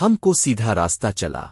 ہم کو سیدھا راستہ چلا۔